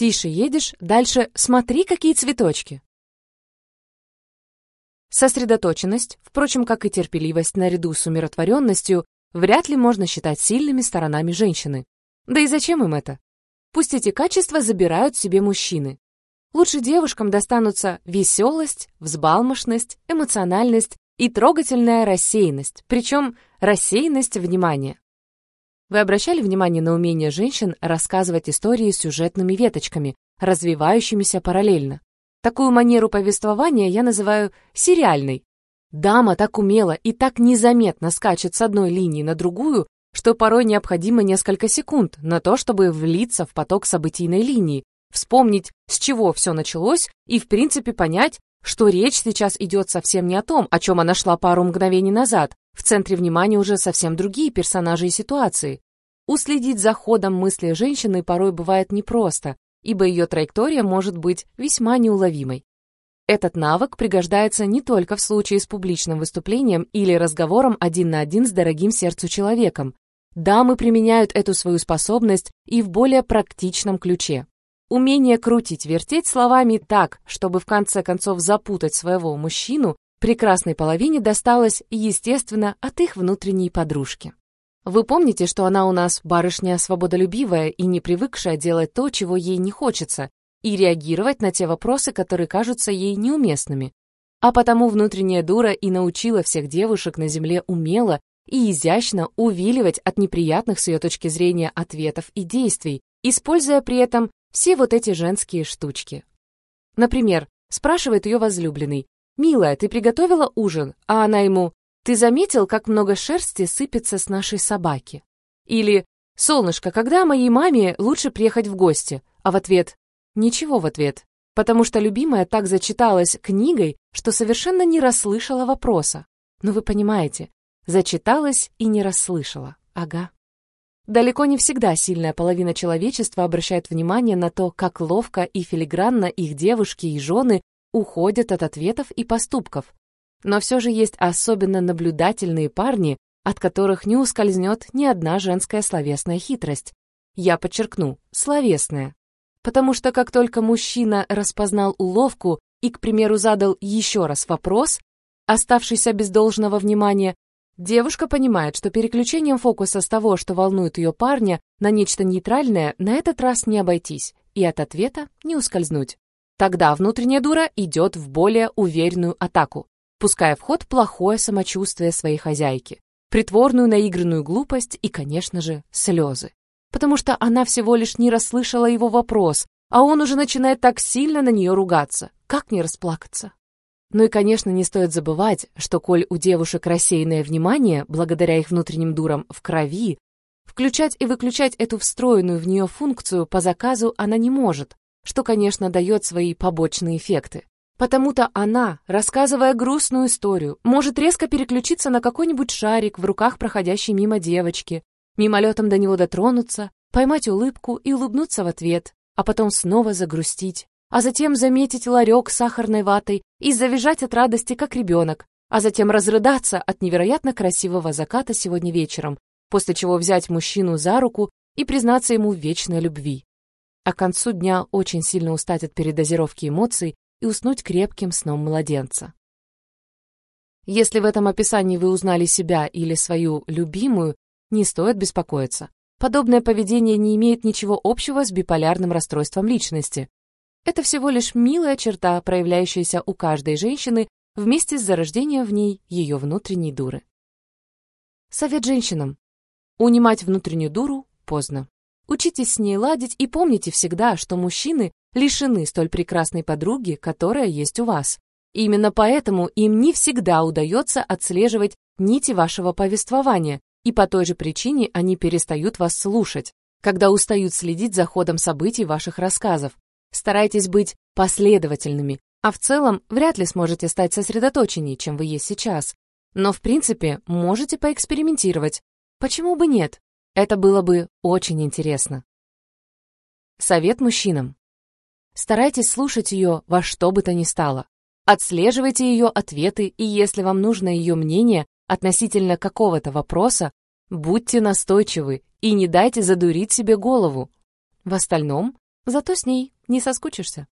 Тише едешь, дальше смотри, какие цветочки. Сосредоточенность, впрочем, как и терпеливость наряду с умиротворенностью, вряд ли можно считать сильными сторонами женщины. Да и зачем им это? Пусть эти качества забирают себе мужчины. Лучше девушкам достанутся веселость, взбалмошность, эмоциональность и трогательная рассеянность, причем рассеянность внимания. Вы обращали внимание на умение женщин рассказывать истории сюжетными веточками, развивающимися параллельно? Такую манеру повествования я называю сериальной. Дама так умело и так незаметно скачет с одной линии на другую, что порой необходимо несколько секунд на то, чтобы влиться в поток событийной линии, вспомнить, с чего все началось, и в принципе понять, что речь сейчас идет совсем не о том, о чем она шла пару мгновений назад. В центре внимания уже совсем другие персонажи и ситуации. Уследить за ходом мысли женщины порой бывает непросто, ибо ее траектория может быть весьма неуловимой. Этот навык пригождается не только в случае с публичным выступлением или разговором один на один с дорогим сердцу человеком. Дамы применяют эту свою способность и в более практичном ключе. Умение крутить-вертеть словами так, чтобы в конце концов запутать своего мужчину, прекрасной половине досталось, естественно, от их внутренней подружки. Вы помните, что она у нас барышня свободолюбивая и не привыкшая делать то, чего ей не хочется, и реагировать на те вопросы, которые кажутся ей неуместными. А потому внутренняя дура и научила всех девушек на земле умело и изящно увиливать от неприятных с ее точки зрения ответов и действий, используя при этом все вот эти женские штучки. Например, спрашивает ее возлюбленный, «Милая, ты приготовила ужин?» А она ему, «Ты заметил, как много шерсти сыпется с нашей собаки?» Или «Солнышко, когда моей маме лучше приехать в гости?» А в ответ «Ничего в ответ», потому что любимая так зачиталась книгой, что совершенно не расслышала вопроса. Ну вы понимаете, зачиталась и не расслышала. Ага. Далеко не всегда сильная половина человечества обращает внимание на то, как ловко и филигранно их девушки и жены уходят от ответов и поступков. Но все же есть особенно наблюдательные парни, от которых не ускользнет ни одна женская словесная хитрость. Я подчеркну, словесная. Потому что как только мужчина распознал уловку и, к примеру, задал еще раз вопрос, оставшийся без должного внимания, Девушка понимает, что переключением фокуса с того, что волнует ее парня, на нечто нейтральное на этот раз не обойтись и от ответа не ускользнуть. Тогда внутренняя дура идет в более уверенную атаку, пуская в ход плохое самочувствие своей хозяйки, притворную наигранную глупость и, конечно же, слезы. Потому что она всего лишь не расслышала его вопрос, а он уже начинает так сильно на нее ругаться. Как не расплакаться? Ну и, конечно, не стоит забывать, что коль у девушек рассеянное внимание, благодаря их внутренним дурам, в крови, включать и выключать эту встроенную в нее функцию по заказу она не может, что, конечно, дает свои побочные эффекты. Потому-то она, рассказывая грустную историю, может резко переключиться на какой-нибудь шарик в руках проходящей мимо девочки, мимолетом до него дотронуться, поймать улыбку и улыбнуться в ответ, а потом снова загрустить, а затем заметить ларек с сахарной ватой и завизжать от радости, как ребенок, а затем разрыдаться от невероятно красивого заката сегодня вечером, после чего взять мужчину за руку и признаться ему в вечной любви. А к концу дня очень сильно устать от передозировки эмоций и уснуть крепким сном младенца. Если в этом описании вы узнали себя или свою любимую, не стоит беспокоиться. Подобное поведение не имеет ничего общего с биполярным расстройством личности. Это всего лишь милая черта, проявляющаяся у каждой женщины вместе с зарождением в ней ее внутренней дуры. Совет женщинам. Унимать внутреннюю дуру поздно. Учитесь с ней ладить и помните всегда, что мужчины лишены столь прекрасной подруги, которая есть у вас. Именно поэтому им не всегда удается отслеживать нити вашего повествования, и по той же причине они перестают вас слушать, когда устают следить за ходом событий ваших рассказов, Старайтесь быть последовательными, а в целом вряд ли сможете стать сосредоточеннее, чем вы есть сейчас. Но в принципе можете поэкспериментировать. Почему бы нет? Это было бы очень интересно. Совет мужчинам. Старайтесь слушать ее во что бы то ни стало. Отслеживайте ее ответы, и если вам нужно ее мнение относительно какого-то вопроса, будьте настойчивы и не дайте задурить себе голову. В остальном Зато с ней не соскучишься.